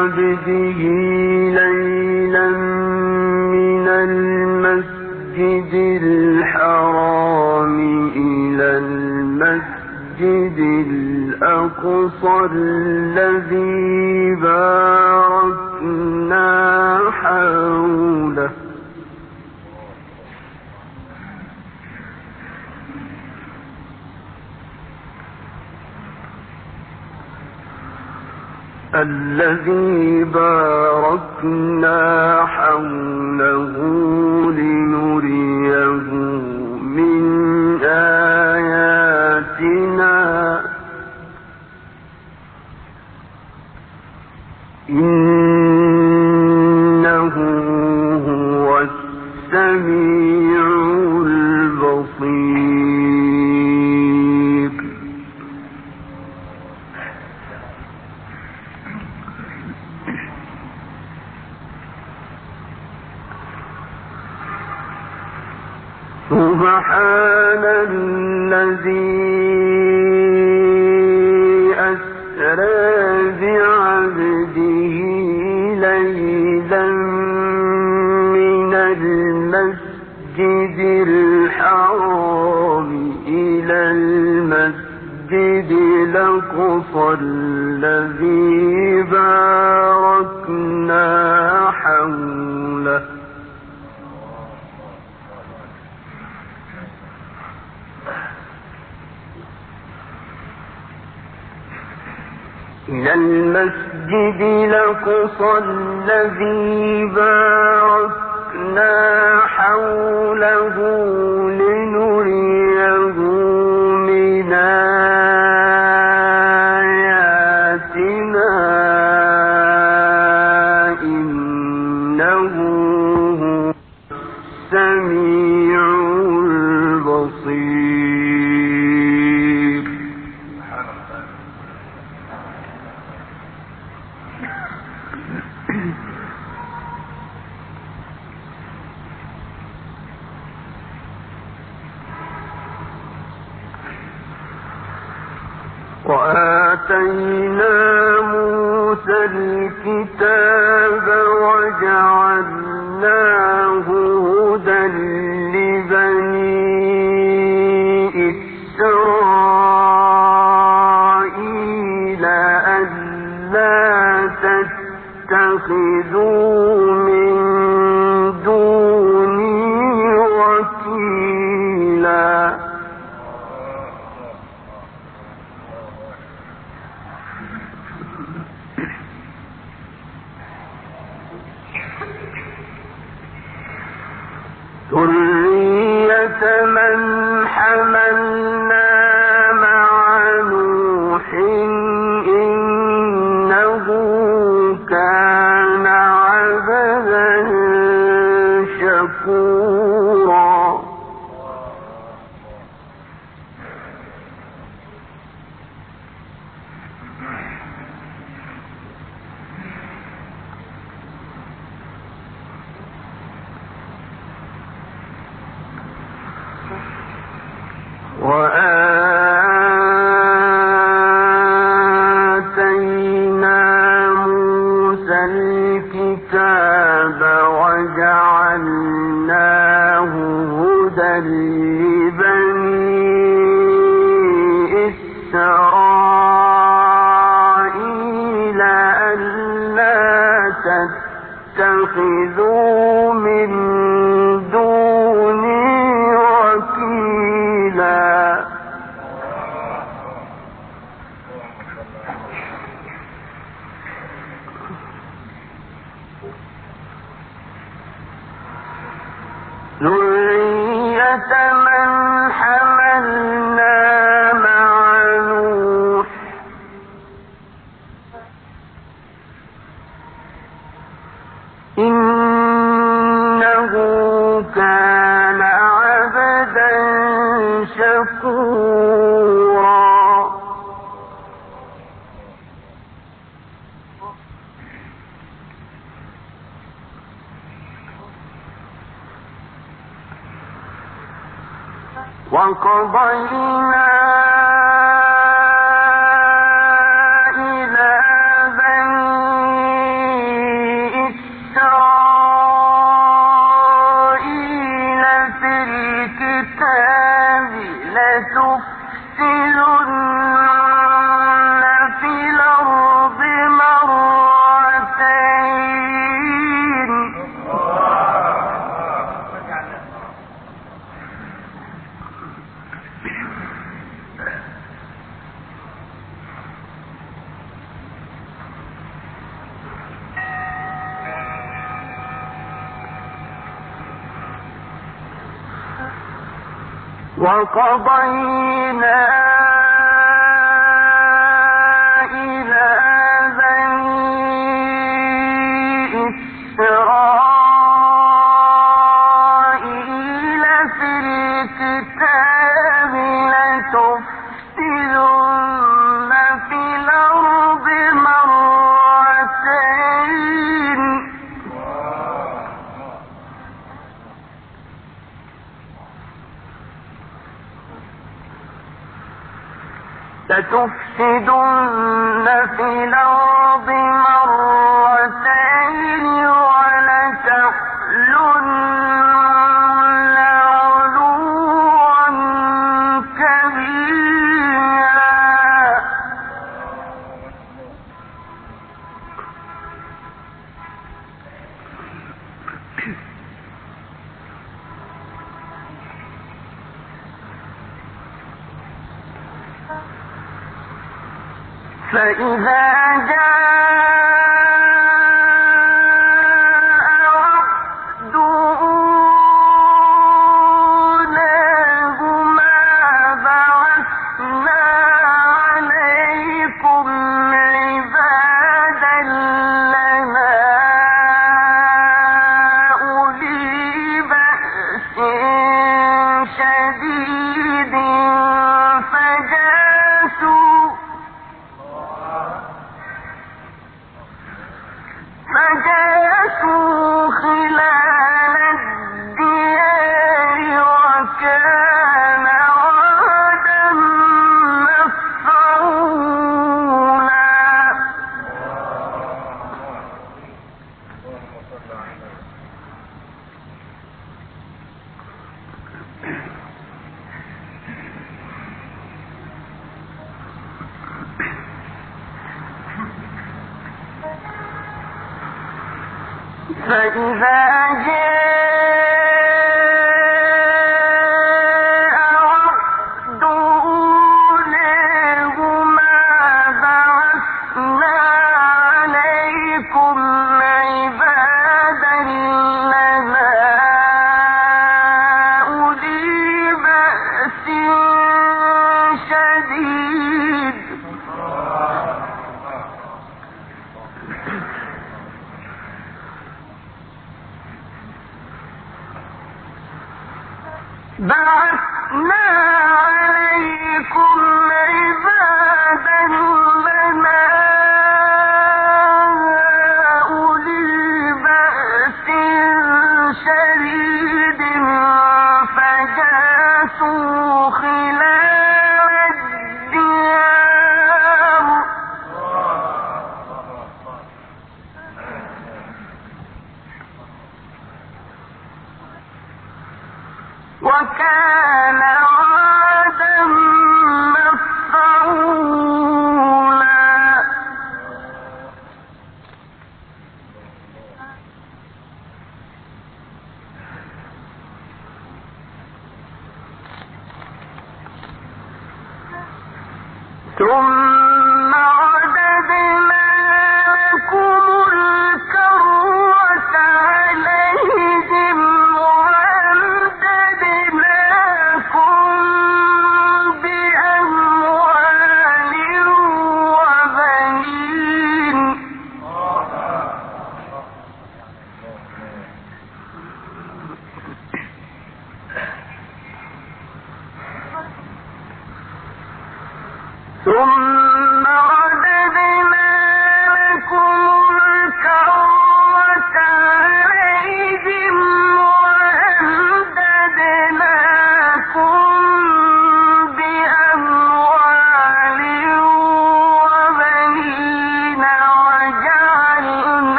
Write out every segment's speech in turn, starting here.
بعبده ليلا من المسجد الحرام إلى المسجد الأقصى الذي باركنا حوله. الذي باركنا إلى المسجد الأقصى الذي باركنا حوله لنريه من دحورا وقضينا لتفسدن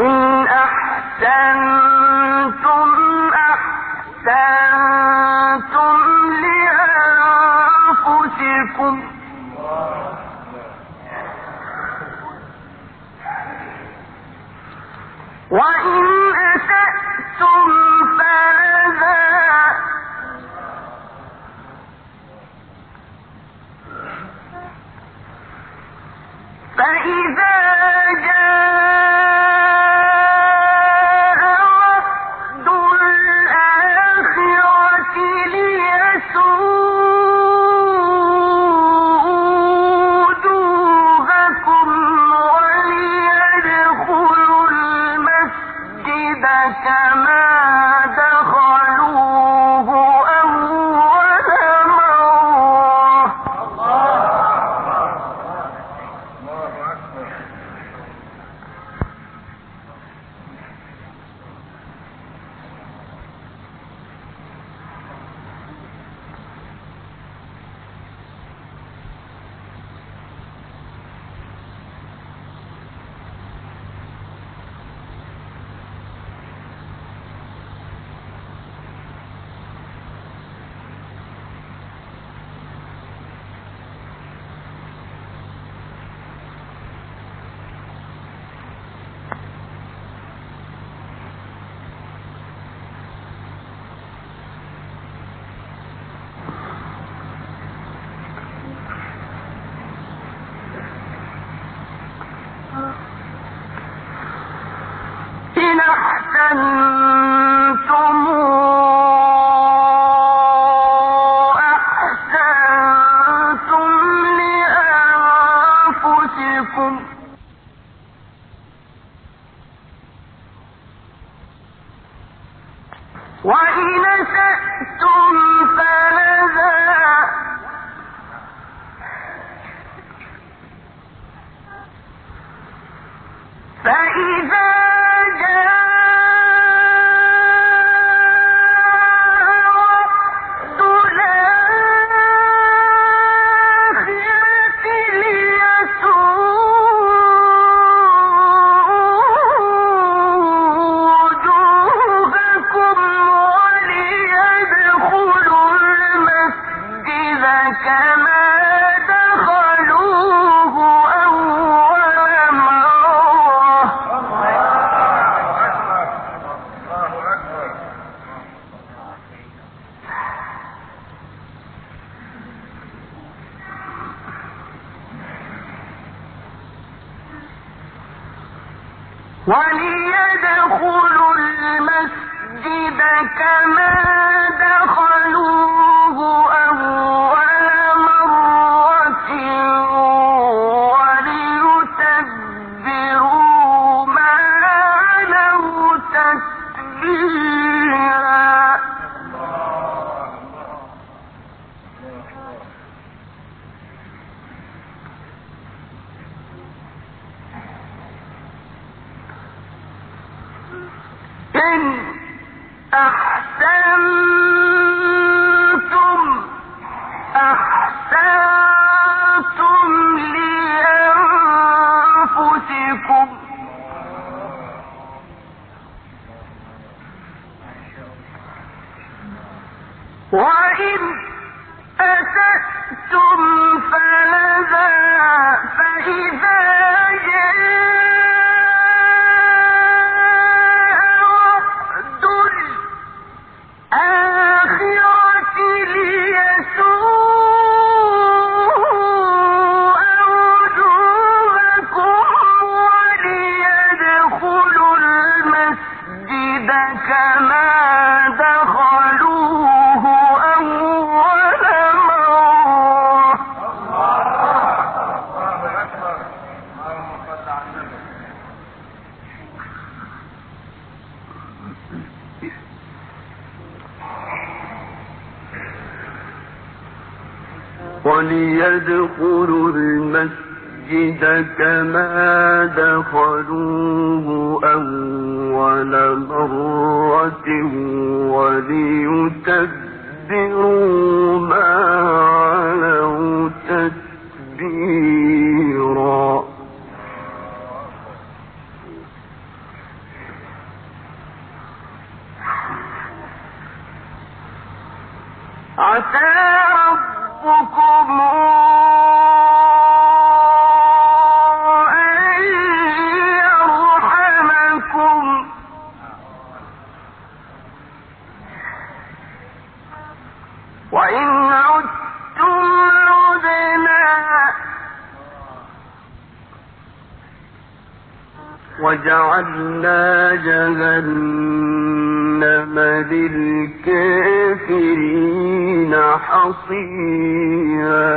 إن أحسنتم دخلوه أول مرة وليتبروا ما للكافرين حصيا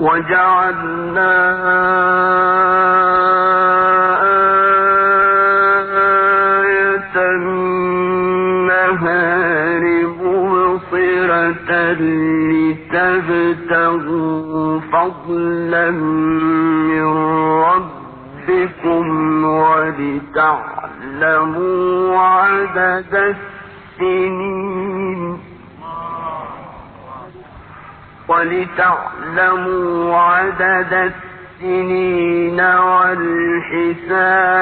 وجعلنا ولتعلموا عدد السنين والحساب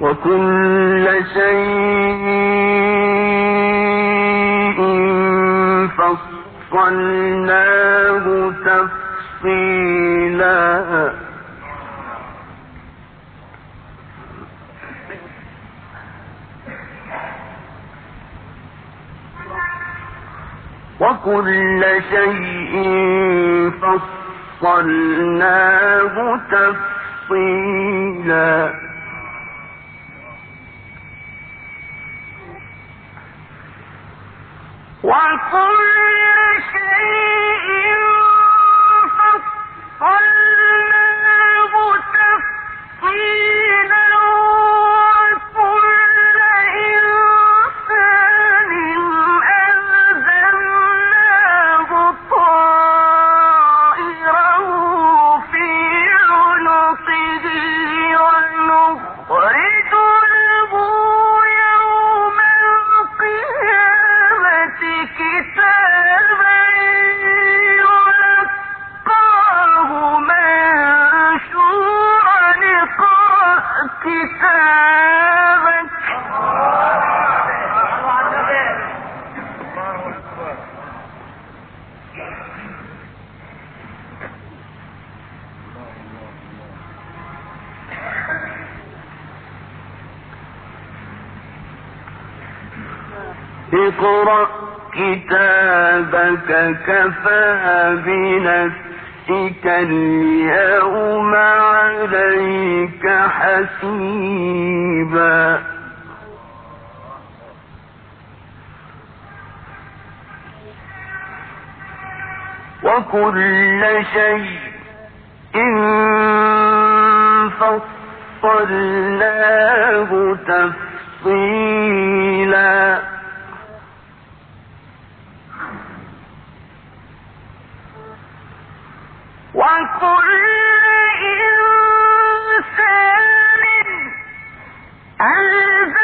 وكل شيء فصلناه تفصيلا. وكل شيء فصلناه تفصيلا. اقرأ كتابك كفى بنفسك اليوم عليك حسيبا. وكل شيء فصلناه تفصيلا. وكل اقرأ